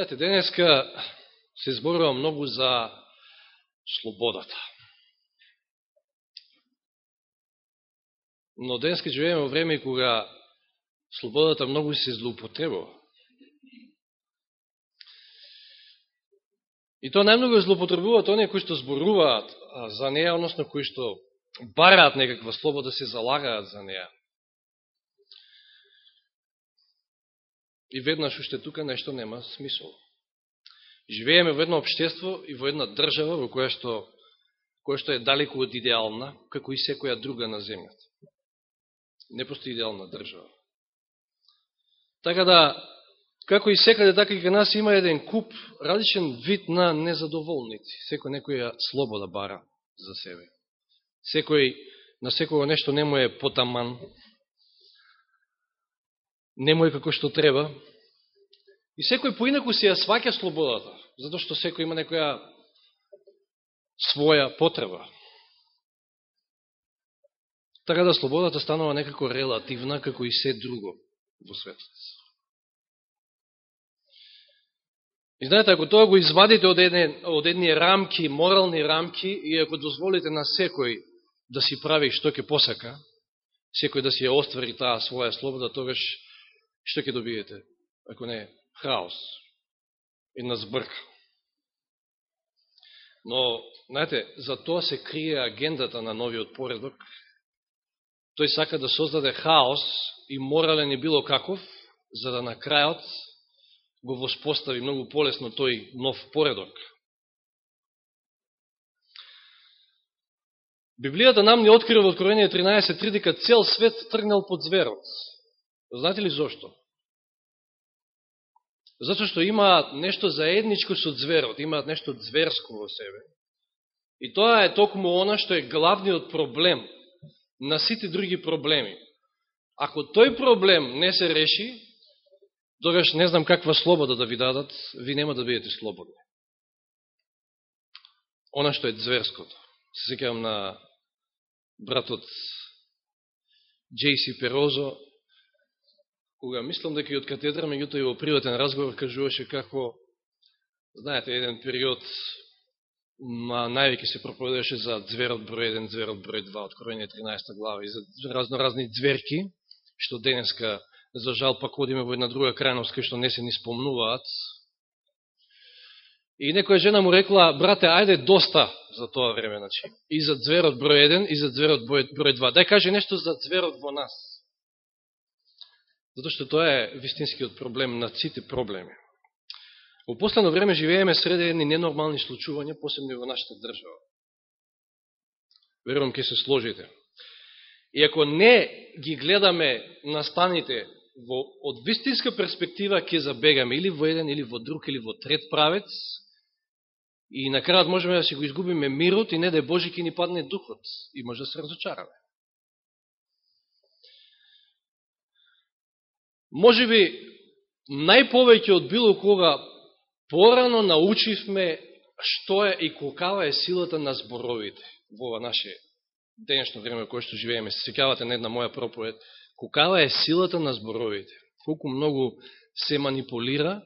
Знаете, денеска се зборува многу за слободата. Но денеска живееме во време кога слободата многу се злоупотребува. И тоа најмногу е злоупотребуваат оние кои што зборуваат за неја, односно кои што бараат некаква слобода, се залагаат за неја. И веднаш уште тука нешто нема смисол. Живееме во едно обштество и во една држава во која што, која што е далеко од идеална, како и секоја друга на земјата. Не постои идеална држава. Така да, како и секаде, така и кај нас има еден куп, различен вид на незадоволници. Секој некоја слобода бара за себе. Секој, на секој нешто не му е потаман, немој како што треба. И секој поинаку се ја сваќа слободата, затоа што секој има некоја своја потреба. Така да слободата станува некако релативна, како и се друго во светот. И знаете, ако тоа го извадите од, едни, од едни рамки, морални рамки, и ако дозволите на секој да си прави што ќе посака, секој да си ја оствари таа своја слобода, тогаш што ќе добиете, ако не хаос, една збрка. Но, знаете, за тоа се крие агендата на новиот поредок. Тој сака да создаде хаос и морален и било каков, за да на крајот го воспостави многу полесно тој нов поредок. Библијата нам не открива во Откровение 13.3 дека цел свет тргнал под зверот. Знаете ли зошто? Зато што имаат нешто заедничко со зверот, имаат нешто зверско во себе. И тоа е токму она што е главниот проблем на сите други проблеми. Ако тој проблем не се реши, тогаш не знам каква слобода да ви дадат, ви нема да бидете слободни. Она што е зверското. Се секавам на братот Джейси Перозо, кога мислам дека и од катедра, меѓуто и во приватен разговор кажуваше како, знаете, еден период на највеќе се проповедаше за зверот број 1, зверот број 2, откровение 13 глава, и за разноразни зверки, што денеска, за жал, пак одиме во една друга крајност, кај што не се ни спомнуваат. И некоја жена му рекла, брате, ајде доста за тоа време, значи. И за зверот број 1, и за зверот број 2. Дај каже нешто за зверот во нас. Затоа што тоа е вистинскиот проблем на сите проблеми. Во последно време живееме среде едни ненормални случувања, посебно и во нашата држава. Верувам ке се сложите. И ако не ги гледаме настаните во, од вистинска перспектива, ќе забегаме или во еден, или во друг, или во трет правец, и на крајот можеме да си го изгубиме мирот и не да е Божи ке ни падне духот и може да се разочараме. Може би, најповеќе од било кога порано научивме што е и колкава е силата на зборовите во ова наше денешно време кое што живееме. Се секавате на една моја проповед. Колкава е силата на зборовите. Колку многу се манипулира,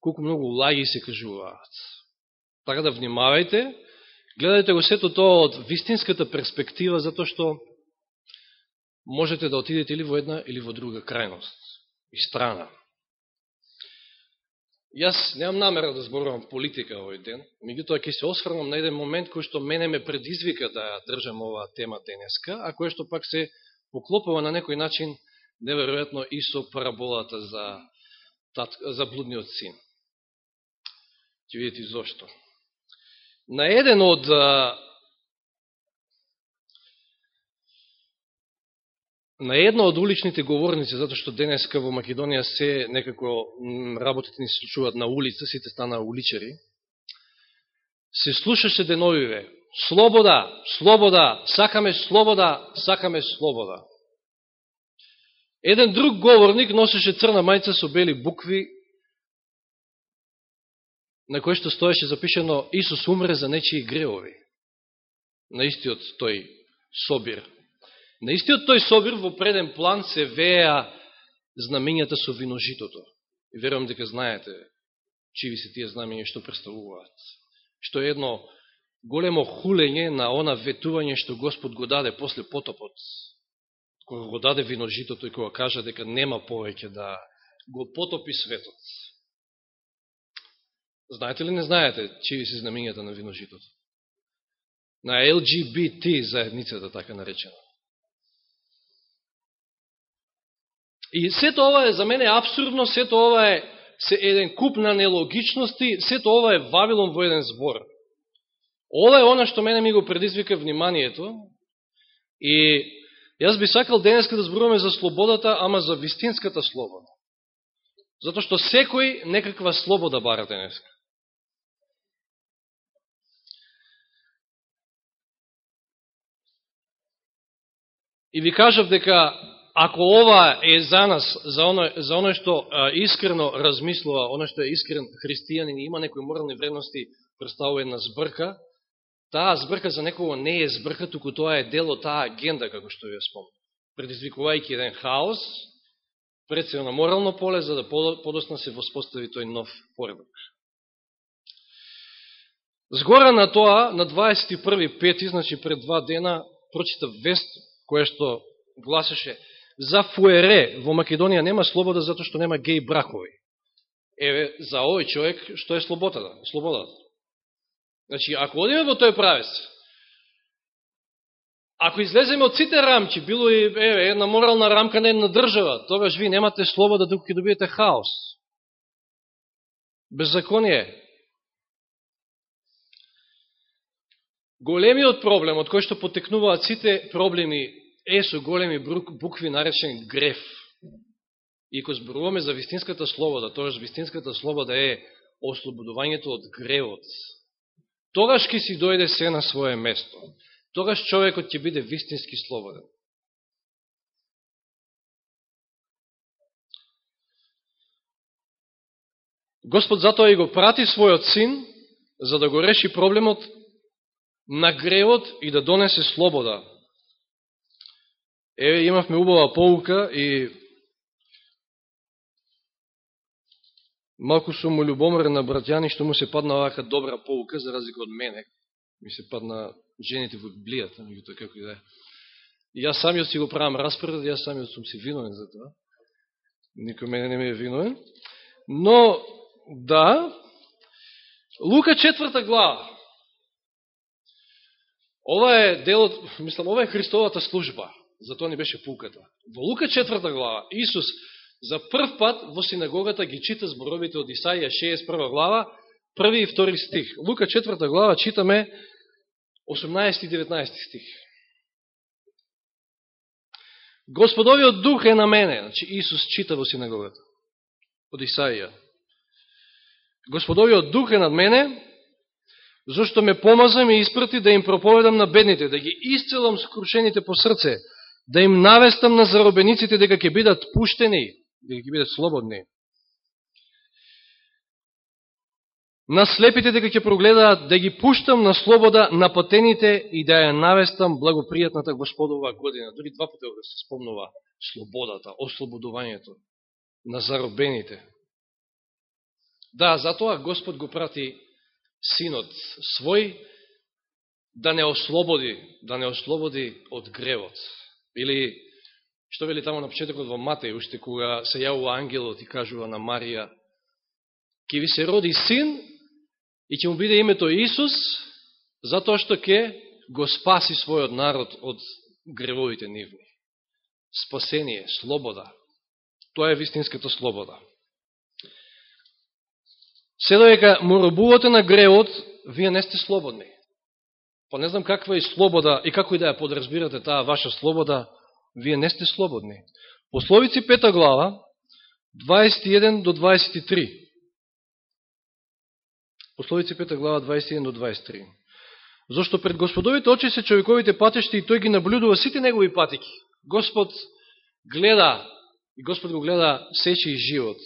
колку многу лаги се кажуваат. Така да внимавајте, гледајте го сето тоа од вистинската перспектива, затоа што можете да отидете или во една или во друга крајност и страна. Јас немам намера да зборувам политика овој ден, меѓутоа ќе се осврнам на еден момент кој што мене ме предизвика да држам оваа тема денеска, а кој што пак се поклопува на некој начин неверојатно и со параболата за, за блудниот син. Ќе видите зошто. На еден од На една од уличните говорници, затоа што денеска во Македонија се некако работите ни се случуваат на улица, сите станаа уличари, се слушаше деновиве. Слобода, слобода, сакаме слобода, сакаме слобода. Еден друг говорник носеше црна мајца со бели букви, на кој што стоеше запишено Исус умре за нечии греови. На истиот тој собир На истиот тој собир во преден план се веа знамењата со виножитото. И верувам дека знаете чиви се тие знамења што представуваат. Што е едно големо хулење на она ветување што Господ го даде после потопот, кога го даде виножитото и кога кажа дека нема повеќе да го потопи светот. Знаете ли, не знаете, чиви се знамењата на виножитото? На LGBT заедницата, така наречена. И сето ова е за мене абсурдно, сето ова е се еден куп на нелогичности, сето ова е Вавилон во еден збор. Ова е она што мене ми го предизвика вниманието и јас би сакал денеска да зборуваме за слободата, ама за вистинската слобода. Зато што секој некаква слобода бара денеска. И ви кажав дека ако ова е за нас, за оно, за оно што а, искрено размислува, оно што е искрен христијанин и има некои морални вредности, представува една збрка, таа збрка за некого не е збрка, туку тоа е дело, таа агенда, како што ја спомнам. Предизвикувајќи еден хаос, пред на морално поле, за да подосна се воспостави тој нов поредок. Згора на тоа, на 21. значи пред два дена, прочита вест, која што гласеше за фуере во Македонија нема слобода затоа што нема геј бракови. Еве, за овој човек, што е слободата? слободата? Значи, ако одиме во тој правец, ако излеземе од сите рамки, било и еве, една морална рамка на една држава, тогаш ви немате слобода докато ќе добиете хаос. Беззаконие. Големиот проблем, од кој што потекнуваат сите проблеми е со големи букви наречен греф. И ако зборуваме за вистинската слобода, тоаш вистинската слобода е ослободувањето од гревот. Тогаш ќе си дојде се на свое место. Тогаш човекот ќе биде вистински слободен. Господ затоа и го прати својот син, за да го реши проблемот на гревот и да донесе слобода Еве, имавме убава поука и малку сум му любомрен на братјани што му се падна овака добра поука, за разлика од мене. Ми се падна жените во Библијата, меѓуто како и да е. И јас самиот си го правам распоред, јас самиот сум си виновен за тоа. Никој мене не ми е виновен. Но, да, Лука четврта глава. Ова е делот, мислам, ова е Христовата служба. Затоа не беше пуката. Во Лука 4 глава, Исус за прв пат во синагогата ги чита зборовите од Исаија 61 глава, први и втори стих. Лука 4 глава читаме 18 и 19 стих. Господовиот дух е на мене, значи Исус чита во синагогата од Исаија. Господовиот дух е над мене, зашто ме помазам и испрати да им проповедам на бедните, да ги исцелам скрушените по срце, да им навестам на заробениците дека ќе бидат пуштени, дека ќе бидат слободни. На слепите дека ќе прогледаат, да ги пуштам на слобода на патените и да ја навестам благопријатната Господова година. Дори два пати да се спомнува слободата, ослободувањето на заробените. Да, затоа Господ го прати синот свој да не ослободи, да не ослободи од гревот. Или, што вели тамо на почетокот во Матеј, уште кога се јавува ангелот и кажува на Марија, ќе ви се роди син и ќе му биде името Исус, затоа што ќе го спаси својот народ од гревовите нивни. Спасение, слобода. Тоа е вистинската слобода. Се доека му робувате на гревот, вие не сте слободни. Па не знам каква е слобода и како и да ја подразбирате таа ваша слобода, вие не сте слободни. Пословици 5 глава, 21 до 23. Пословици 5 глава, 21 до 23. Зошто пред Господовите очи се човековите патешти и тој ги наблюдува сите негови патики. Господ гледа, и Господ го гледа сечи и живот.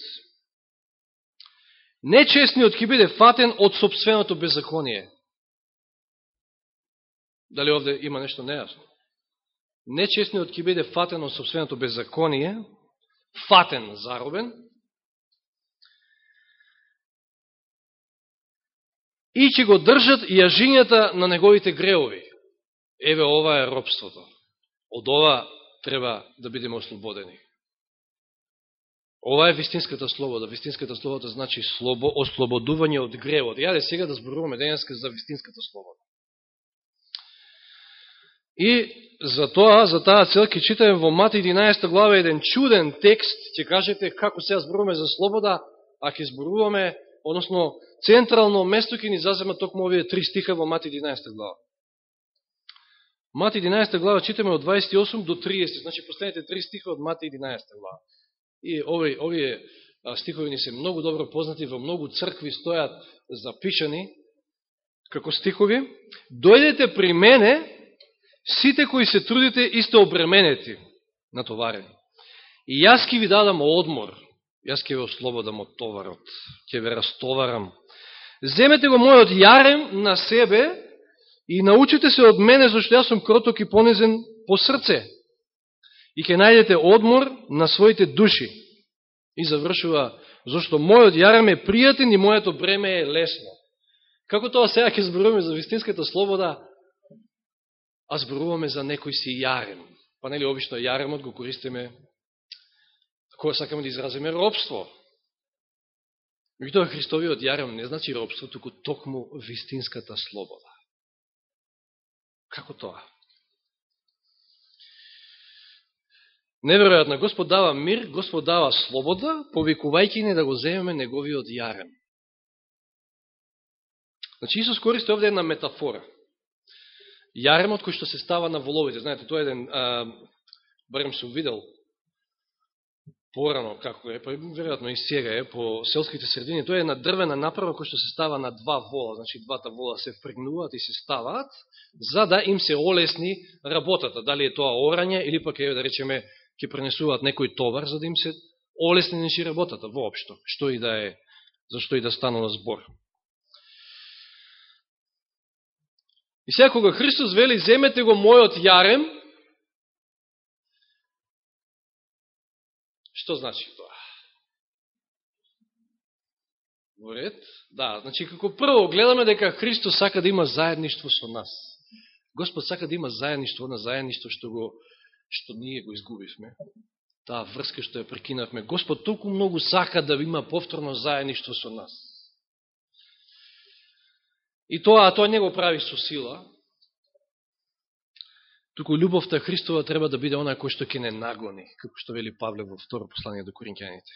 Нечестниот ќе биде фатен од собственото беззаконие. Дали овде има нешто нејасно? Нечестниот ќе биде фатен од собственото беззаконие, фатен, заробен, и ќе го држат јажињата на неговите греови. Еве ова е робството. Од ова треба да бидеме ослободени. Ова е вистинската слобода. Вистинската слобода значи слобо, ослободување од гревот. Јаде сега да зборуваме денеска за вистинската слобода. И за тоа, за таа цел, ќе читаме во Мати 11 глава еден чуден текст, ќе кажете како сега зборуваме за слобода, а ќе зборуваме, односно, централно место ќе ни зазема токму овие три стиха во Мати 11 глава. Мати 11 глава читаме од 28 до 30, значи последните три стиха од Мати 11 глава. И овие, овие стихови ни се многу добро познати, во многу цркви стојат запишани како стихови. Дојдете при мене, сите кои се трудите и сте обременети, натоварени. И јас ки ви дадам одмор, јас ке ви ослободам од товарот, ќе ви растоварам. Земете го мојот јарем на себе и научите се од мене, зашто јас сум кроток и понизен по срце и ќе најдете одмор на своите души. И завршува, зашто мојот јарем е пријатен и моето бреме е лесно. Како тоа сега ќе зборуваме за вистинската слобода, а зборуваме за некој си јарем. Па нели обично јаремот го користиме кога сакаме да изразиме робство. Меѓутоа Христовиот јарем не значи робство, туку токму вистинската слобода. Како тоа? Неверојатно, Господ дава мир, Господ дава слобода, повикувајќи не да го земеме неговиот јарем. Значи, Исус користи овде една метафора. Јаремот кој што се става на воловите. Знаете, тоа е еден, а, барем сум видел, порано, како е, па веројатно и сега е, по селските средини, тоа е една дрвена направа која што се става на два вола, значи двата вола се впрегнуваат и се ставаат, за да им се олесни работата, дали е тоа орање или пак е, да речеме, ќе пренесуваат некој товар, за да им се олесни неши работата воопшто, што и да е, зашто и да станува збор. И сега кога Христос вели, земете го мојот јарем, што значи тоа? Во ред? Да, значи како прво гледаме дека Христос сака да има заедништво со нас. Господ сака да има заедништво на заедништво што го што ние го изгубивме, таа врска што ја прекинавме. Господ толку многу сака да има повторно заедништво со нас. И тоа, а тоа не го прави со сила, туку љубовта Христова треба да биде она кој што ќе не нагони, како што вели Павле во второ послание до Коринќаните.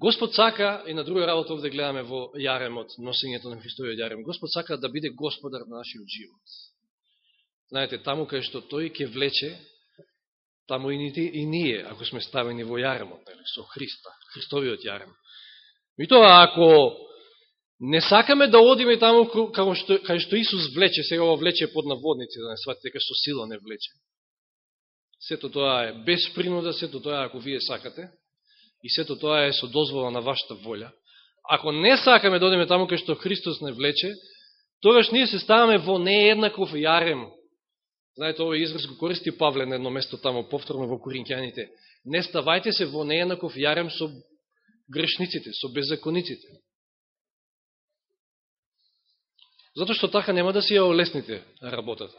Господ сака, и на друга работа овде гледаме во јаремот, носењето на Христовиот јарем, Господ сака да биде господар на нашиот живот. Знаете, таму кај што тој ќе влече, таму и, и ние, ако сме ставени во јаремот, нели, со Христа, Христовиот јарем. И тоа, ако не сакаме да одиме таму како што, кај што Исус влече, сега ова влече под наводници, да не сватите дека што сила не влече. Сето тоа е без принуда, сето тоа е ако вие сакате, и сето тоа е со дозвола на вашата волја. Ако не сакаме да одиме таму кај што Христос не влече, тогаш ние се ставаме во нееднаков јарем Знаете, овој израз го користи Павле на едно место таму повторно во Коринќаните. Не ставајте се во нееднаков јарем со грешниците, со беззакониците. Зато што така нема да си ја олесните работата.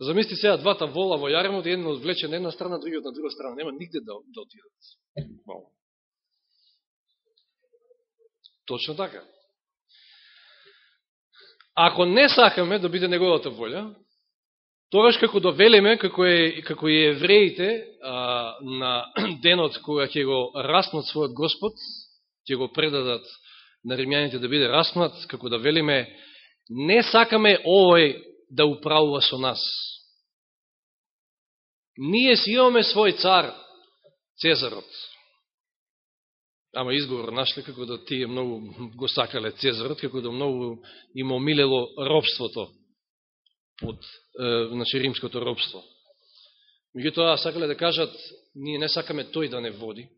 Замисли сега двата вола во јармот, еден одвлече на една страна, другиот на друга страна. Нема нигде да, да отидат. Точно така. Ако не сакаме да биде неговата волја, Тогаш како довелеме, како, е, како и евреите, а, на денот кога ќе го раснат својот Господ, ќе го предадат на римјаните да биде раснат, како да велиме, не сакаме овој да управува со нас. Ние си имаме свој цар, Цезарот. Ама изговор нашле како да тие многу го сакале Цезарот, како да многу им омилело робството под е, значи, римското робство. Меѓутоа, сакале да кажат, ние не сакаме тој да не води.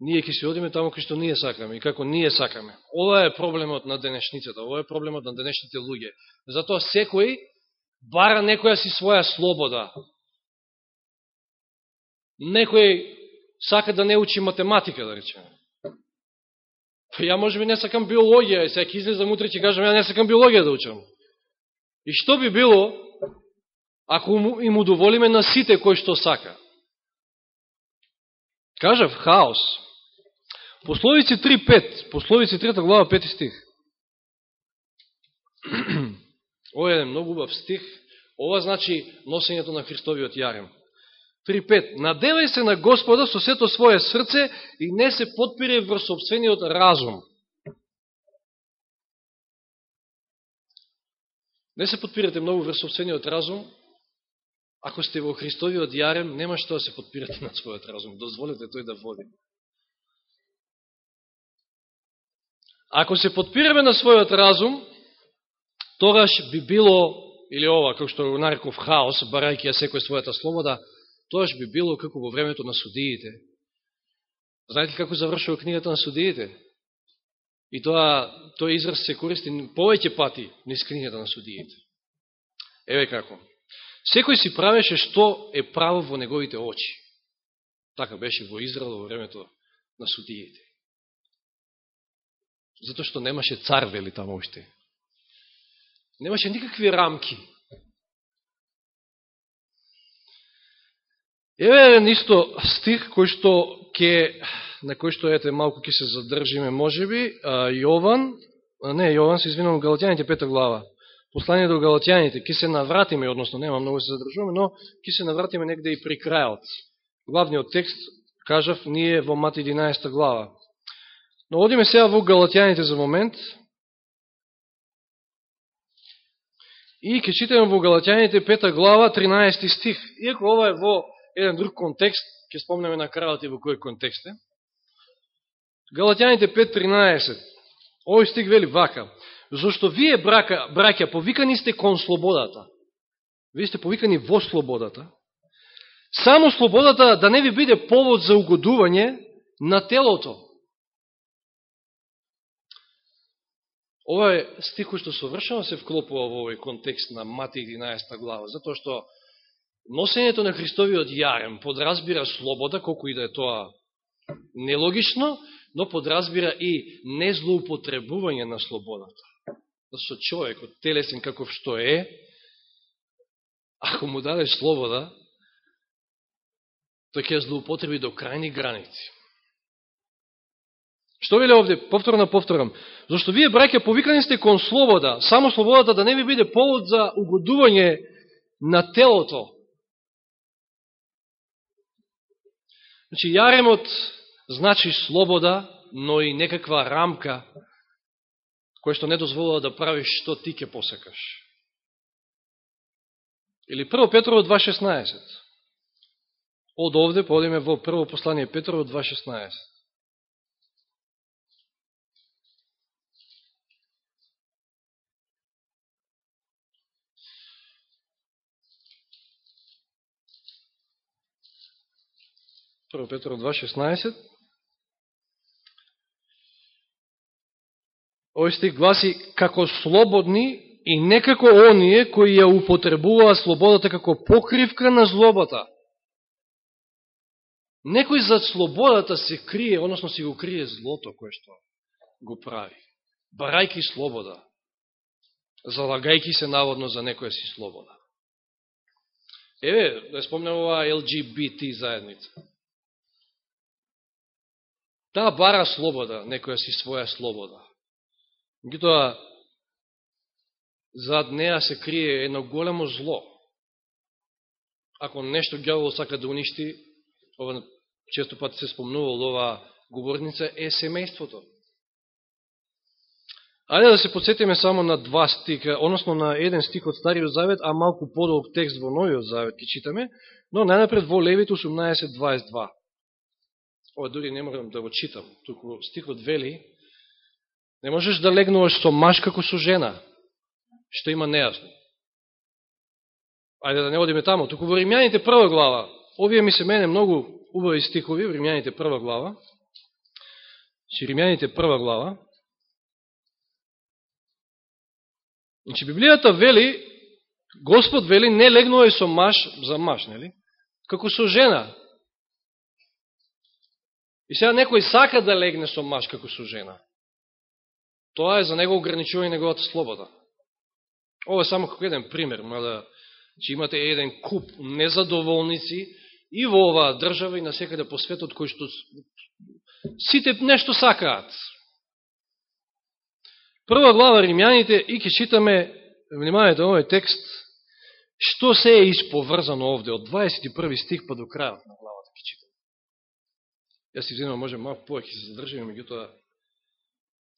Ние ќе се одиме таму кај што ние сакаме и како ние сакаме. Ова е проблемот на денешницата, ова е проблемот на денешните луѓе. Затоа секој бара некоја си своја слобода. Некој сака да не учи математика, да речеме. Па ја може би не сакам биологија, и сега излезам утре ќе кажам, ја не сакам биологија да учам. И што би било, ако им удоволиме на сите кои што сака? Кажав, хаос. Пословици 3.5, пословици 3 глава 5 стих. Ова е многу убав стих. Ова значи носењето на Христовиот јарем. 3.5. Надевај се на Господа со сето своје срце и не се подпире врз собствениот разум. Не се подпирате многу врз собствениот разум, ако сте во Христовиот јарем, нема што да се подпирате на својот разум. Дозволете тој да води. Ако се подпираме на својот разум, тогаш би било, или ова, како што го нареков хаос, барајќи ја секој својата слобода, тогаш би било како во времето на судиите. Знаете како завршува книгата на судиите? И тоа, тој израз се користи повеќе пати низ книгата на судиите. Еве како. Секој си правеше што е право во неговите очи. Така беше во Израел во времето на судиите. Зато што немаше цар, вели там още. Немаше никакви рамки. Еве еден исто стих кој што ќе на кој што ете малку ќе се задржиме можеби, Јован, не Јован, се извинувам Галатјаните пета глава. Послание до Галатјаните, ќе се навратиме, односно нема многу да се задржуваме, но ќе се навратиме негде и при крајот. Главниот текст, кажав, ние во Мат 11 глава. Но одиме сега во Галатјаните за момент. И ќе читаме во Галатјаните 5 глава 13 стих. Иако ова е во еден друг контекст, ќе спомнеме на крајот и во кој контекст е. Галатјаните 5.13. Овој стих вели вака. Зошто вие, брака, браќа, повикани сте кон слободата. Вие сте повикани во слободата. Само слободата да не ви биде повод за угодување на телото. Ова е стих кој што совршено се вклопува во овој контекст на Мати 11 глава, затоа што носењето на Христовиот јарем подразбира слобода, колку и да е тоа нелогично, но подразбира и незлоупотребување на слободата. Да со човекот, телесен каков што е, ако му дадеш слобода, тој ќе злоупотреби до крајни граници. Што веле овде? Повторно повторам. Зошто вие, браќа, повикани сте кон слобода, само слободата да не ви биде повод за угодување на телото, Значи, јаремот значи слобода, но и некаква рамка, кој што не дозволува да правиш што ти ке посекаш. Или 1 Петрово 2.16. Од овде подиме во прво послание Петрово 2.16. Прво Петро 2.16. Овој стих гласи, како слободни и некако оние кои ја употребуваа слободата како покривка на злобата. Некој за слободата се крие, односно си го крие злото кое што го прави. Барајки слобода, залагајки се наводно за некоја си слобода. Еве, да спомнем ова LGBT заедница. Таа бара слобода, некоја си своја слобода. Меѓутоа, зад неа се крие едно големо зло. Ако нешто гјавол сака да уништи, ова често пат се спомнувал ова говорница, е семејството. Ајде да се подсетиме само на два стика, односно на еден стик од Стариот Завет, а малку подолг текст во Новиот Завет ќе читаме, но најнапред во Левит 18.22 ова дури не морам да го читам, туку стикот вели, не можеш да легнуваш со маж како со жена, што има нејасно. Ајде да не одиме тамо, туку во Римјаните прва глава, овие ми се мене многу убави стихови, Римјаните прва глава, че Римјаните прва глава, Значи, Библијата вели, Господ вели, не легнувај со маж за маж, нели? Како со жена. И сега некој сака да легне со маж како со жена. Тоа е за него ограничување неговата слобода. Ова е само како еден пример, мада ќе значи, имате еден куп незадоволници и во оваа држава и на секаде по светот кои што сите нешто сакаат. Прва глава Римјаните и ке читаме, внимавајте овој текст, што се е исповрзано овде, од 21 стих па до крајот на главата ке читаме. Јас си взимам, може малко повеќе се задржаме, меѓутоа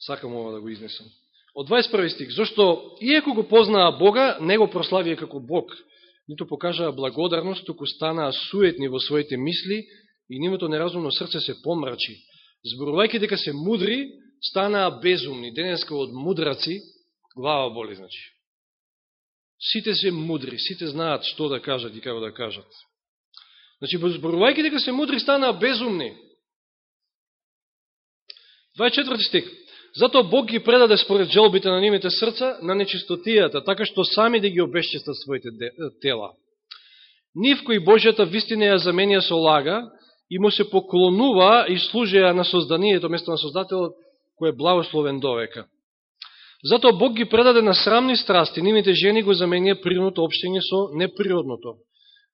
сакам ова да го изнесам. Од 21 стих, зашто иеко го познаа Бога, не го прославија како Бог, нито покажаа благодарност, туку станаа суетни во своите мисли и нивото неразумно срце се помрачи. Зборувајќи дека се мудри, станаа безумни. Денеска од мудраци глава боли, значи. Сите се мудри, сите знаат што да кажат и како да кажат. Значи, зборувајќи дека се мудри, станаа безумни. 24 стих. Затоа Бог ги предаде според желбите на нивните срца на нечистотијата, така што сами да ги обесчестат своите тела. Нив кои Божјата вистина ја заменија со лага и му се поклонува и служија на созданието, место на Создателот, кој е благословен довека. Затоа Бог ги предаде на срамни страсти, нивните жени го заменија природното обштење со неприродното.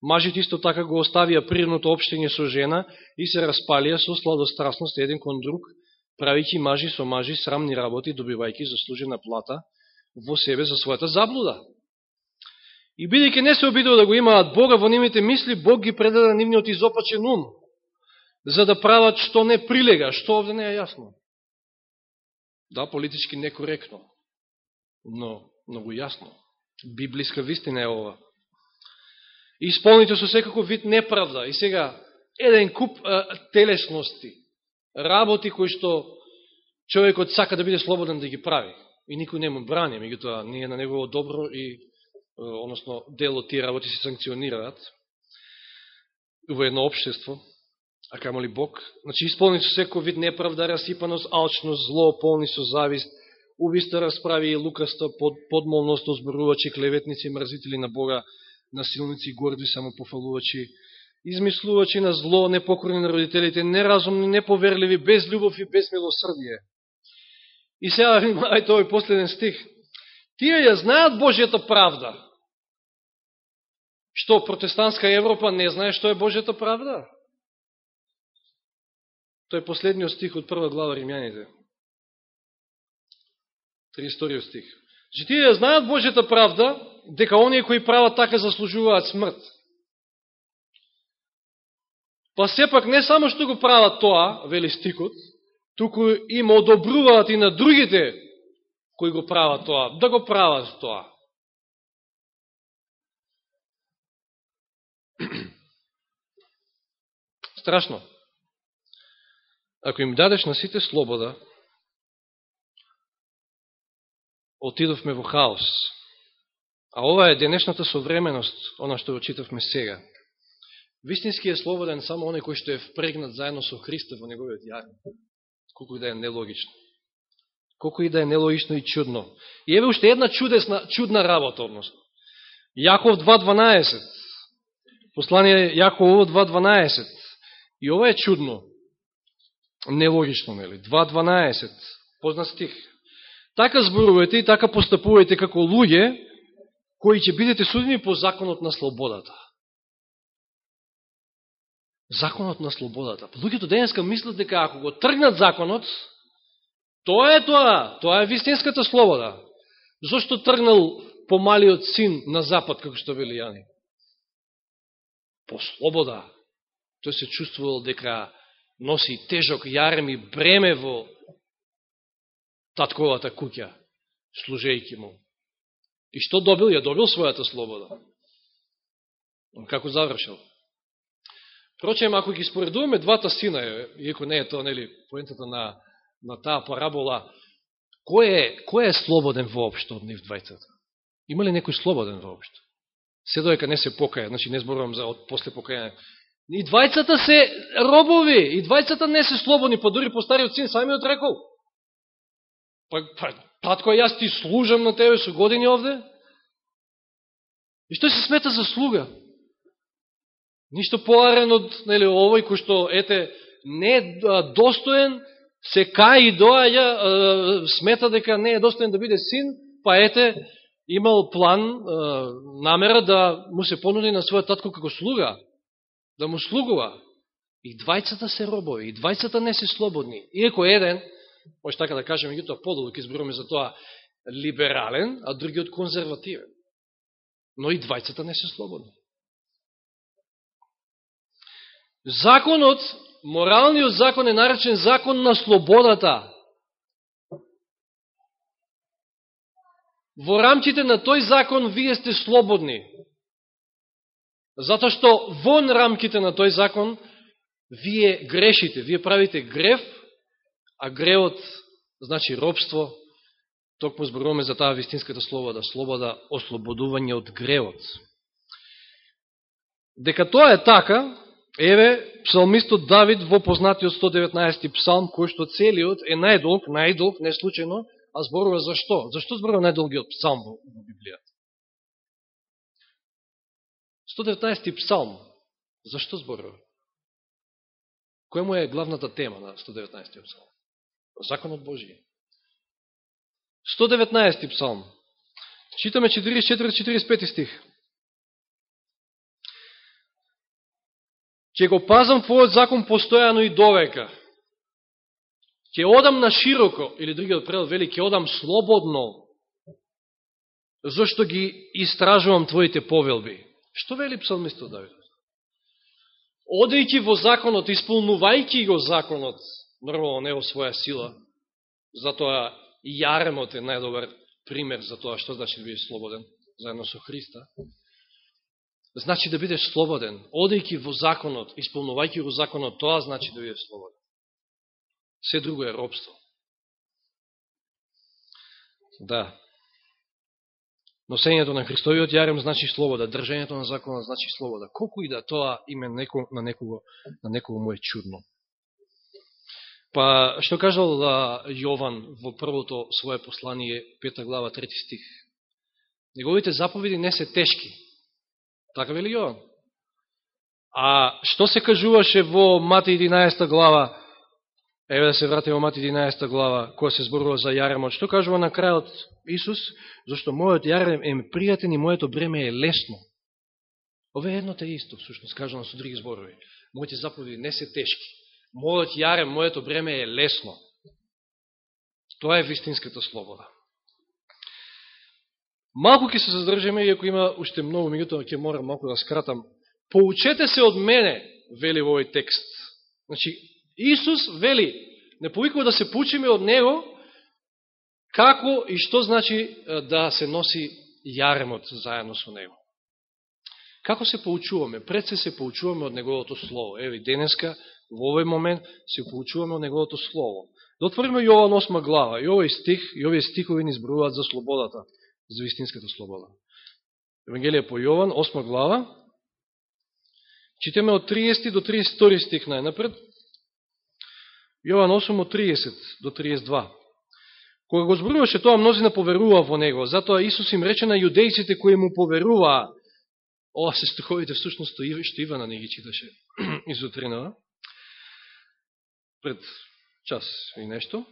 Мажите исто така го оставија природното обштење со жена и се распалија со сладострастност еден кон друг, правиќи мажи со мажи срамни работи, добивајќи заслужена плата во себе за својата заблуда. И бидејќи не се обидува да го имаат Бога во нивните мисли, Бог ги предаде нивниот изопачен ум, за да прават што не прилега, што овде не е јасно. Да, политички некоректно, но многу јасно. Библиска вистина е ова. И со секако вид неправда. И сега, еден куп а, телесности, работи кои што човекот сака да биде слободен да ги прави. И никој не му брани, меѓутоа е на негово добро и, односно, дело тие работи се санкционираат во едно обштество, а камо ли Бог. Значи, исполни со секој вид неправда, расипаност, алчност, зло, полни со завист, убиста расправи и лукаста, под, подмолност, озборувачи, клеветници, мразители на Бога, насилници, горди, самопофалувачи, измислувачи на зло, непокорни на родителите, неразумни, неповерливи, без љубов и без милосрдие. И сега внимавајте овој последен стих. Тие ја знаат Божјата правда. Што протестантска Европа не знае што е Божјата правда? Тој е последниот стих од прва глава Римјаните. 32 стих. Че тие ја знаат Божјата правда, дека оние кои прават така заслужуваат смрт. Па сепак не само што го прават тоа, вели стикот, туку им одобруваат и на другите кои го прават тоа, да го прават тоа. Страшно. Ако им дадеш на сите слобода, отидовме во хаос. А ова е денешната современост, она што го сега. Вистински е слободен само оној кој што е впрегнат заедно со Христа во неговиот јагн. Колку и да е нелогично. Колку и да е нелогично и чудно. И еве уште една чудесна, чудна работа, односно. Јаков 2.12. Послание Јаково 2.12. И ова е чудно нелогично, нели? 2.12, познат стих. Така зборувате и така постапувате како луѓе, кои ќе бидете судени по законот на слободата. Законот на слободата. Луѓето денеска мислат дека ако го тргнат законот, тоа е тоа, тоа е вистинската слобода. Зошто тргнал помалиот син на запад, како што вели Јани? По слобода. Тој се чувствувал дека носи тежок јарем и бреме во татковата куќа, служејки му. И што добил? Ја добил својата слобода. Како завршил? Прочем, ако ги споредуваме двата сина, иако не е тоа, нели, поентата на, на таа парабола, кој е, кој е слободен воопшто од нив двајцата? Има ли некој слободен воопшто? Се доека не се покаја, значи не зборувам за од после покајање, И двајцата се робови, и двајцата не се слободни, па дури по стариот син самиот рекол. Па, па татко, јас ти служам на тебе со години овде. И што се смета за слуга? Ништо поарен од нели, овој кој што, ете, не е достоен се кај и доаѓа, смета дека не е достоен да биде син, па ете, имал план, намера да му се понуди на својот татко како слуга, да му слугува. И двајцата се робови, и двајцата не се слободни. Иако еден, може така да кажем, меѓутоа подолу ќе изборуваме за тоа, либерален, а другиот конзервативен. Но и двајцата не се слободни. Законот, моралниот закон е наречен закон на слободата. Во рамките на тој закон вие сте слободни. Затоа што вон рамките на тој закон вие грешите, вие правите грев, а гревот значи робство, токму зборуваме за таа вистинската слобода, слобода ослободување од гревот. Дека тоа е така, еве псалмистот Давид во познатиот 119 псалм, кој што целиот е најдолг, најдолг, не случайно, а зборува за што? Зашто зборува најдолгиот псалм во, Библијата? 119 псалм. Зашто зборува? Која му е главната тема на 119 псалм? Законот Божие. 119 псалм. Читаме 44-45 стих. Ќе го пазам Твојот закон постојано и довека ќе одам на широко, или другиот превод вели, ќе одам слободно, зашто ги истражувам Твоите повелби. Што вели псалмистот Давид? Одејќи во законот, исполнувајќи го законот, нормално не во своја сила, затоа и јаремот е најдобар пример за тоа што значи да биде слободен, заедно со Христа. Значи да бидеш слободен. Одејќи во законот, исполнувајќи го законот, тоа значи да бидеш слободен. Се друго е робство. Да. Носењето на Христовиот јарем значи слобода, држењето на законот значи слобода. Колку и да тоа име неко, на некого, на некого му е чудно. Па, што кажал да, Јован во првото свое послание, пета глава, трети стих? Неговите заповеди не се тешки. Така вели Јован? А што се кажуваше во Мати 11 глава, Еве да се вратиме во Мати 11 глава, која се зборува за јаремот. Што кажува на крајот Исус? Зашто мојот јарем е пријатен и моето бреме е лесно. Ове е едно те исто, всушност, кажано со други зборови. Моите заповеди не се тешки. Мојот јарем, моето бреме е лесно. Тоа е вистинската слобода. Малку ќе се задржиме, иако има уште многу, меѓутоа ќе морам малку да скратам. Поучете се од мене, вели во овој текст. Значи, Исус вели, не повикува да се поучиме од Него, како и што значи да се носи јаремот заедно со Него. Како се поучуваме? Пред се се поучуваме од Неговото Слово. Еви, денеска, во овој момент, се поучуваме од Неговото Слово. Да отвориме Јован 8 глава. И овој стих, и овие стихови ни зборуваат за слободата, за вистинската слобода. Евангелие по Јован, 8 глава. Читаме од 30 до 32 стих најнапред. Јован 8 од 30 до 32. Кога го зборуваше тоа, мнозина поверува во него. Затоа Исус им рече на јудејците кои му поверуваа. Ова се стиховите всушност што Ивана не ги читаше изутринава. Пред час и нешто.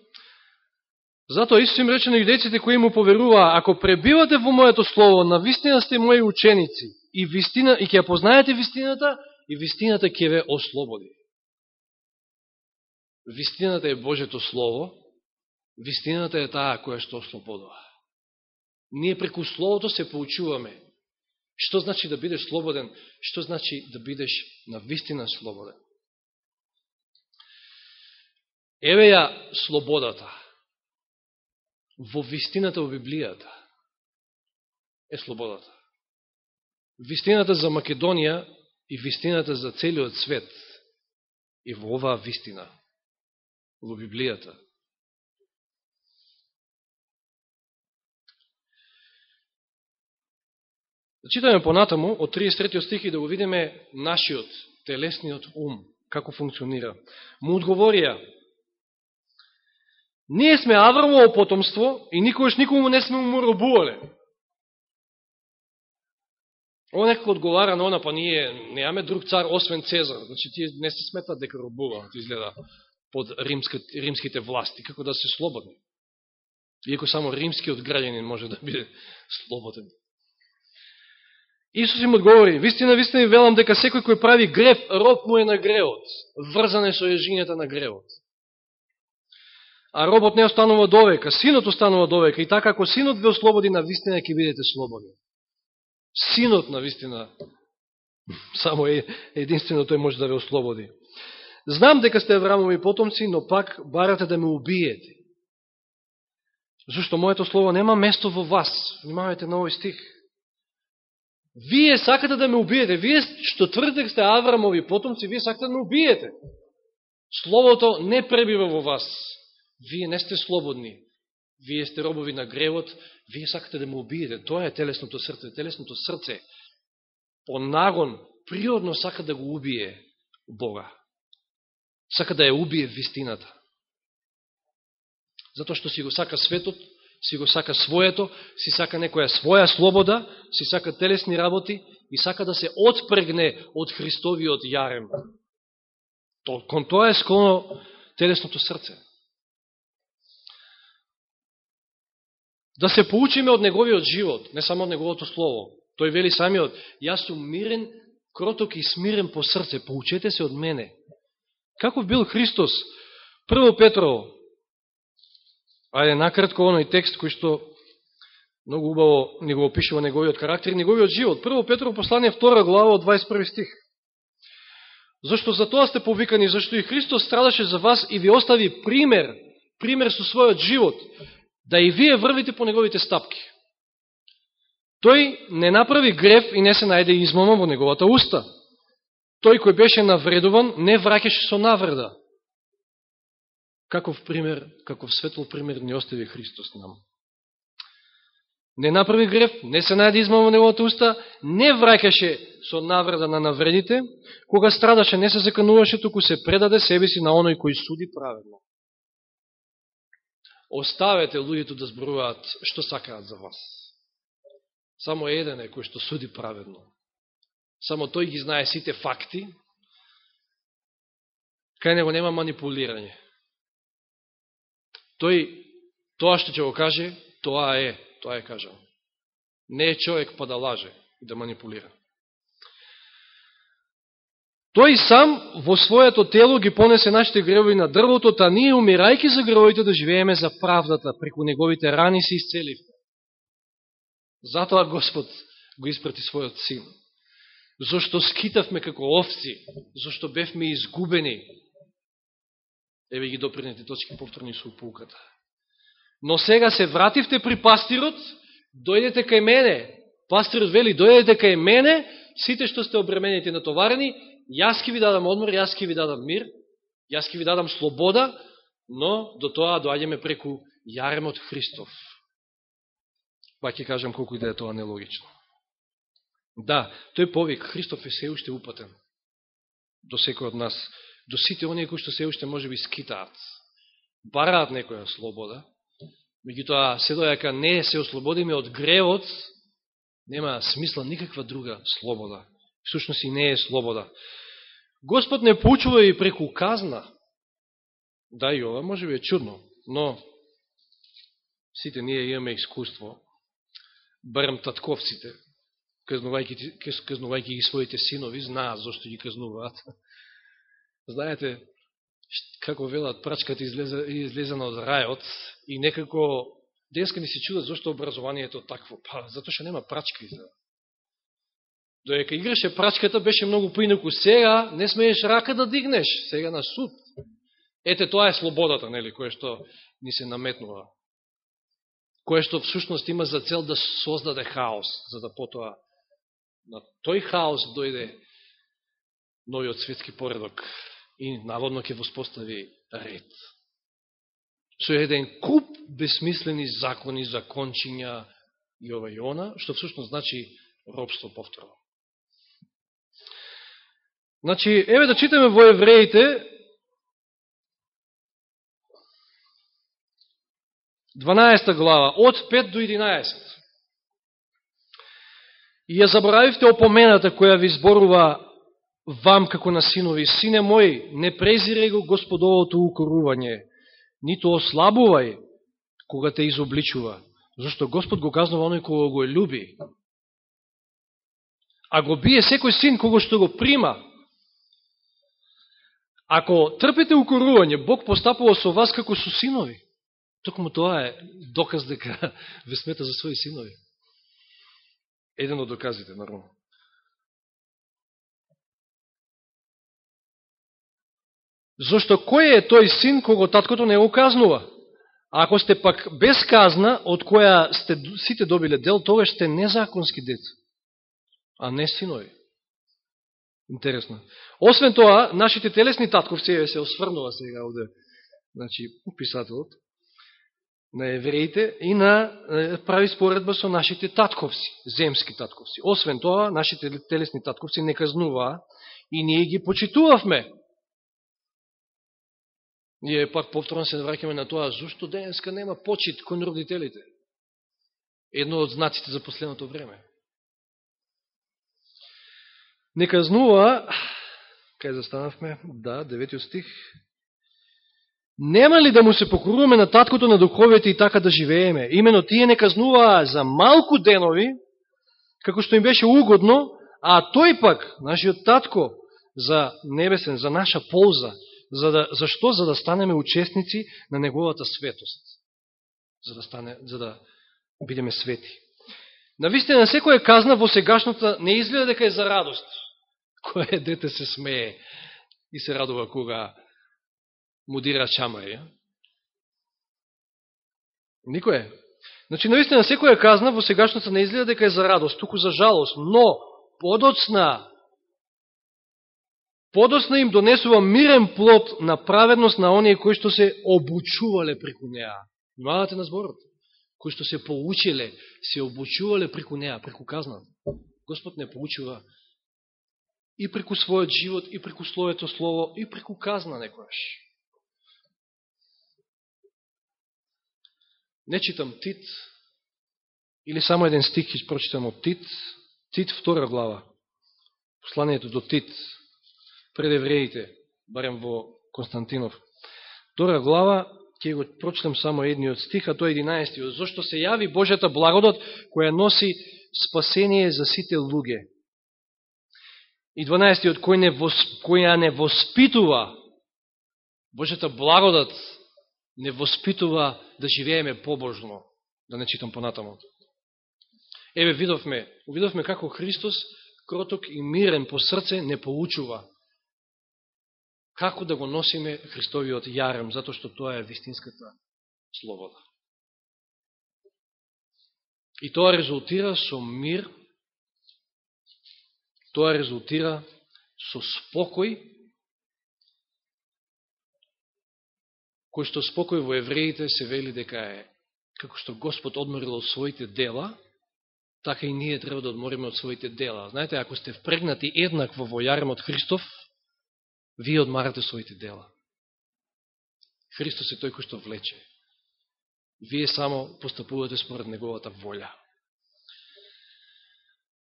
Затоа Исус им рече на јудејците кои му поверуваа, ако пребивате во моето слово, на вистина сте мои ученици и вистина и ќе ја познаете вистината и вистината ќе ве ослободи. Вистината е Божето Слово, вистината е таа која што ослободува. Ние преку Словото се поучуваме. Што значи да бидеш слободен? Што значи да бидеш на вистина слободен? Еве ја слободата. Во вистината во Библијата е слободата. Вистината за Македонија и вистината за целиот свет е во оваа вистина во Библијата. Да читаме понатаму од 33 стих и да го видиме нашиот телесниот ум, како функционира. Му одговорија, ние сме Аврамово потомство и никогаш никому не сме му робувале. Ово некако одговара на она, па ние неаме друг цар освен Цезар. Значи, тие не се сметат дека робуваат, изгледа под римските власти, како да се слободни. Иако само римскиот граѓанин може да биде слободен. Исус им одговори, вистина, вистина и велам дека секој кој прави грев, роб му е на греот, врзан е со ежињата на греот. А робот не останува довека, синот останува довека, и така ако синот ве ослободи, на вистина ќе бидете слободни. Синот на вистина, само е, единствено тој може да ве ослободи. Знам дека сте Аврамови потомци, но пак барате да ме убиете. Зашто моето слово нема место во вас. Внимавајте на овој стих. Вие сакате да ме убиете. Вие што тврдите сте Аврамови потомци, вие сакате да ме убиете. Словото не пребива во вас. Вие не сте слободни. Вие сте робови на гревот. Вие сакате да му убиете. Тоа е телесното срце. Телесното срце по нагон природно сака да го убие Бога. Сака да ја убие вистината. Затоа што си го сака светот, си го сака своето, си сака некоја своја слобода, си сака телесни работи и сака да се отпрегне од Христовиот јарем. То, кон тоа е склоно телесното срце. Да се поучиме од неговиот живот, не само од неговото слово. Тој вели самиот, јас сум мирен, кроток и смирен по срце, поучете се од мене. Каков бил Христос? Прво Петро, ајде накратко оној текст кој што многу убаво ни го опишува неговиот карактер и неговиот живот. Прво Петро послание втора глава од 21 стих. Зашто за тоа сте повикани, зашто и Христос страдаше за вас и ви остави пример, пример со својот живот, да и вие врвите по неговите стапки. Тој не направи греф и не се најде измама во неговата уста. Тој кој беше навредуван не враќаше со навреда. Каков пример, каков светол пример не остави Христос нам. Не направи греф, не се најде измама во неговата уста, не враќаше со навреда на навредите, кога страдаше не се закануваше, туку се предаде себе си на оној кој суди праведно. Оставете луѓето да зборуваат што сакаат за вас. Само еден е кој што суди праведно. Само тој ги знае сите факти. Кај него нема манипулирање. Тој, тоа што ќе го каже, тоа е, тоа е кажал. Не е човек па да лаже и да манипулира. Тој сам во своето тело ги понесе нашите гревови на дрвото, та ние, умирајки за гревовите, да живееме за правдата, преку неговите рани се исцеливме. Затоа Господ го испрати својот син. Зошто скитавме како овци, Зошто бевме изгубени. Еве ги допринете точки повторни со упулката. Но сега се вративте при пастирот, дојдете кај мене. Пастирот вели, дојдете кај мене, сите што сте обременети и натоварени, јас ќе ви дадам одмор, јас ќе ви дадам мир, јас ќе ви дадам слобода, но до тоа доаѓаме преку јаремот Христов. Па ќе кажам колку и да е тоа нелогично. Да, тој повик, Христов е се уште упатен до секој од нас, до сите оние кои што се уште може би скитаат, бараат некоја слобода, меѓутоа се дојака не се ослободиме од гревот, нема смисла никаква друга слобода. всушност и не е слобода. Господ не поучува и преку казна. Да, и ова може би е чудно, но сите ние имаме искуство барем татковците, казнувајќи, казнувајќи ги своите синови, знаат зашто ги казнуваат. Знаете, како велат, прачката излеза, излезена од рајот и некако денска ни се чудат зашто образованието такво. Па, затоа што нема прачки за Доека играше прачката, беше многу поинаку. Сега не смееш рака да дигнеш, сега на суд. Ете, тоа е слободата, нели, кое што ни се наметнува кое што всушност има за цел да создаде хаос, за да потоа на тој хаос дојде новиот светски поредок и наводно ќе воспостави ред. Со еден куп бесмислени закони, закончиња и ова и она, што всушност значи робство повторно. Значи, еве да читаме во Евреите, 12 глава, од 5 до 11. И ја заборавивте опомената која ви зборува вам како на синови, сине мој, не презирај го господовото укорување, нито ослабувај кога те изобличува, зашто Господ го казнува оној кога го люби. А го бие секој син кога што го прима. Ако трпите укорување, Бог постапува со вас како со синови. Токму тоа е доказ дека ве смета за своји синови. Еден од доказите, нормално. Зошто кој е тој син кого таткото не го казнува? А ако сте пак без казна, од која сте сите добиле дел, тогаш сте незаконски дет, а не синови. Интересно. Освен тоа, нашите телесни татковци, се осврнува сега овде, значи, писателот, на евреите и на прави споредба со нашите татковци, земски татковци. Освен тоа, нашите телесни татковци не казнуваа и ние ги почитувавме. Ние пак повторно се враќаме на тоа, зашто денеска нема почит кон родителите? Едно од знаците за последното време. Не казнува, кај застанавме, да, деветиот стих, Нема ли да му се покоруваме на таткото на духовете и така да живееме? Имено тие не казнуваа за малку денови, како што им беше угодно, а тој пак, нашиот татко, за небесен, за наша полза, За да, зашто? За да станеме учесници на неговата светост. За да, стане, за да бидеме свети. Навистина, секоја казна во сегашната не изгледа дека е за радост. Кој дете се смее и се радува кога му дира чамари. Никој е. Значи, наистина, секоја казна во сегашната не изгледа дека е за радост, туку за жалост, но подоцна подоцна им донесува мирен плод на праведност на оние кои што се обучувале преку неа. Внимавате на зборот? Кои што се поучиле, се обучувале преку неа, преку казна. Господ не поучува и преку својот живот, и преку Словото Слово, и преку казна некојаш. Не читам Тит, или само еден стих изпрочитам од Тит, Тит втора глава, посланието до Тит, пред евреите, барем во Константинов. Втора глава, ќе го прочитам само едниот стих, а тој 11. Зошто се јави Божјата благодат, која носи спасение за сите луѓе. И 12. кој не вос, која не воспитува, Божјата благодат не воспитува да живееме побожно, да не читам понатамо. Еве видовме, видовме како Христос, кроток и мирен по срце, не поучува како да го носиме Христовиот јарем, затоа што тоа е вистинската слобода. И тоа резултира со мир, тоа резултира со спокој, кој што спокој во евреите се вели дека е, како што Господ одморил од своите дела, така и ние треба да одмориме од своите дела. Знаете, ако сте впрегнати еднакво во јаремот Христов, вие одмарате своите дела. Христос е тој кој што влече. Вие само постапувате според Неговата волја.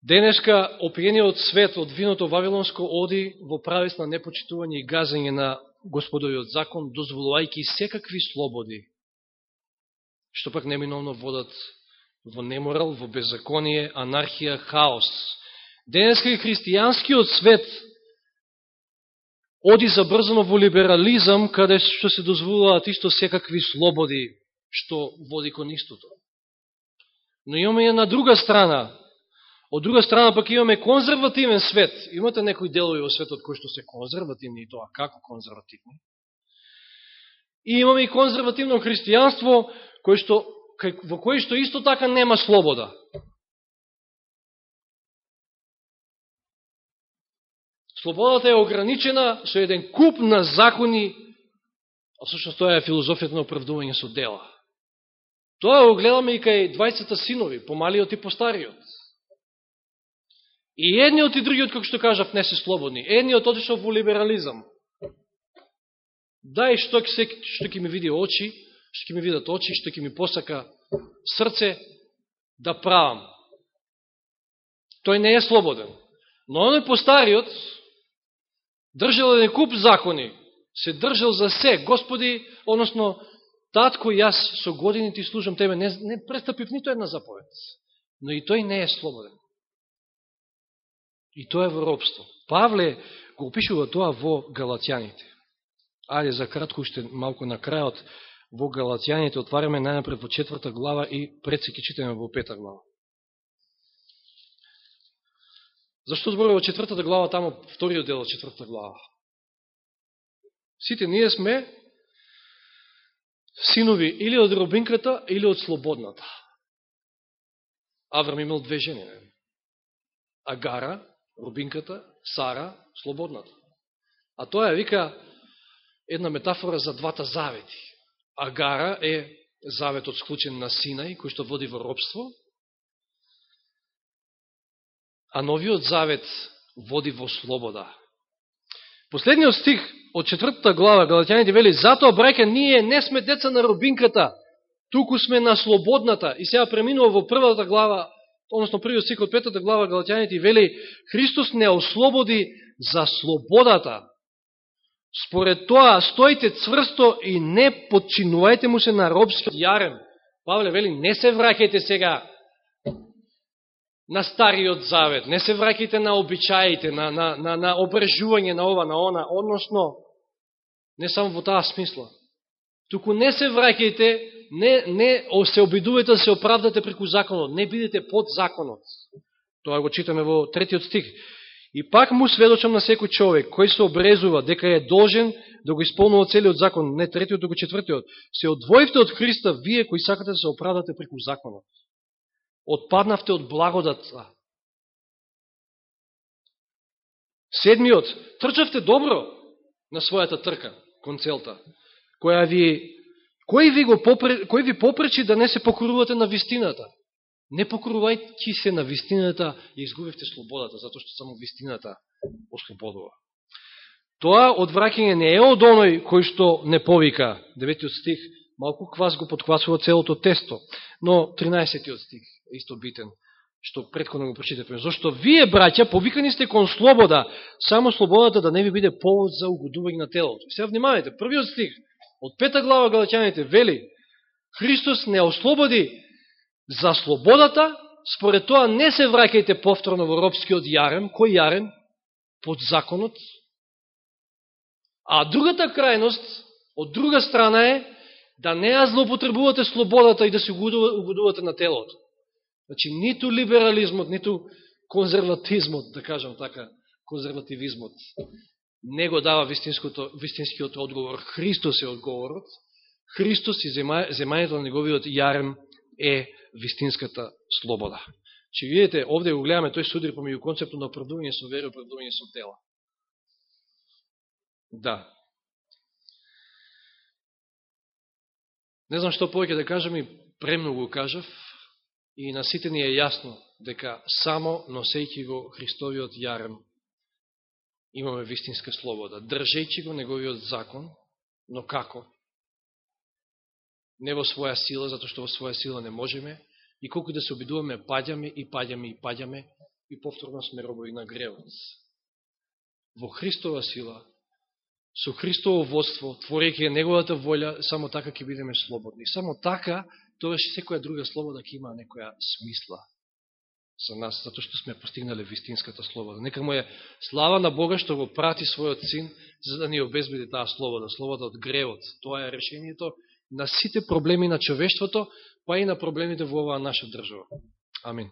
Денешка опиениот свет од виното Вавилонско оди во правец на непочитување и газење на Господовиот закон, дозволувајќи секакви слободи, што пак неминовно водат во неморал, во беззаконие, анархија, хаос. Денеска и христијанскиот свет оди забрзано во либерализам, каде што се дозволуваат исто секакви слободи, што води кон истото. Но имаме и на друга страна. Од друга страна пак имаме конзервативен свет. Имате некои делови во светот кои што се конзервативни и тоа како конзервативни. И имаме и конзервативно христијанство кој што, во кој што исто така нема слобода. Слободата е ограничена со еден куп на закони, а сушто тоа е филозофијата на оправдување со дела. Тоа го гледаме и кај двајцата синови, помалиот и постариот. И едниот и другиот, како што кажав, не се слободни. Едниот отишол во либерализам. Дај што ќе, што ќе ми види очи, што ќе ми видат очи, што ќе ми посака срце, да правам. Тој не е слободен. Но оној постариот, држал еден куп закони, се држал за се, Господи, односно, татко, јас со години ти служам тебе, не, не престапив нито една заповед, но и тој не е слободен. И тоа е во робство. Павле го опишува тоа во Галатјаните. Ајде, за кратко, уште малку на крајот, во Галатјаните отвараме најнапред во четврта глава и пред се читаме во пета глава. Зашто зборува во четвртата глава, тамо вториот дел од четвртата глава? Сите ние сме синови или од робинката, или од слободната. Аврам имал две жени. Агара, Рубинката, Сара, слободната. А тоа е, вика, една метафора за двата завети. Агара е заветот склучен на Синај, кој што води во робство, а новиот завет води во слобода. Последниот стих од четвртата глава Галатјаните вели, затоа, браќа, ние не сме деца на Рубинката, туку сме на слободната. И сега преминува во првата глава, односно првиот стих од петата глава Галатјаните вели, Христос не ослободи за слободата. Според тоа, стоите цврсто и не подчинувајте му се на робскиот јарем. Павле вели, не се враќајте сега на Стариот Завет, не се враќајте на обичаите, на, на, на, на обрежување на ова, на она, односно, не само во таа смисла. Туку не се враќајте, не, не се обидувате да се оправдате преку законот, не бидете под законот. Тоа го читаме во третиот стих. И пак му сведочам на секој човек, кој се обрезува дека е должен да го исполнува целиот закон, не третиот, туку четвртиот. Се одвоивте од Христа, вие кои сакате да се оправдате преку законот отпаднавте од благодата. Седмиот, трчавте добро на својата трка, кон целта, која ви, кој ви, го попре, кој ви попречи да не се покорувате на вистината? Не покорувајќи се на вистината, ја изгубивте слободата, затоа што само вистината ослободува. Тоа одвраќање не е од оној кој што не повика, деветиот стих, малку квас го подквасува целото тесто. Но 13 стих е исто битен, што предходно го прочитавме. Зошто вие, браќа, повикани сте кон слобода, само слободата да не ви биде повод за угодување на телото. Сега внимавајте, првиот стих од пета глава Галатјаните вели Христос не ослободи за слободата, според тоа не се враќајте повторно во робскиот јарем. Кој јарем? Под законот. А другата крајност, од друга страна е, да не ја злоупотребувате слободата и да се угодувате на телото. Значи, ниту либерализмот, ниту конзерватизмот, да кажам така, конзервативизмот, не го дава вистинскиот одговор. Христос е одговорот. Христос и земањето на неговиот јарем е вистинската слобода. Че видите, овде го гледаме, тој судир помеѓу концептот на оправдување со вера и оправдување со тела. Да, Не знам што повеќе да кажам и премногу кажав и на сите ни е јасно дека само носејќи го Христовиот јарем имаме вистинска слобода. Држејќи го неговиот закон, но како? Не во своја сила, затоа што во своја сила не можеме, и колку да се обидуваме, паѓаме и паѓаме и паѓаме, и повторно сме робови на гревот. Во Христова сила со Христово водство, творејќи Неговата волја, само така ќе бидеме слободни. Само така, тоа што секоја друга слобода ќе има некоја смисла за нас, затоа што сме постигнале вистинската слобода. Нека му е слава на Бога што го прати својот син, за да ни обезбеди таа слобода, слобода од гревот. Тоа е решението на сите проблеми на човештвото, па и на проблемите во оваа наша држава. Амин.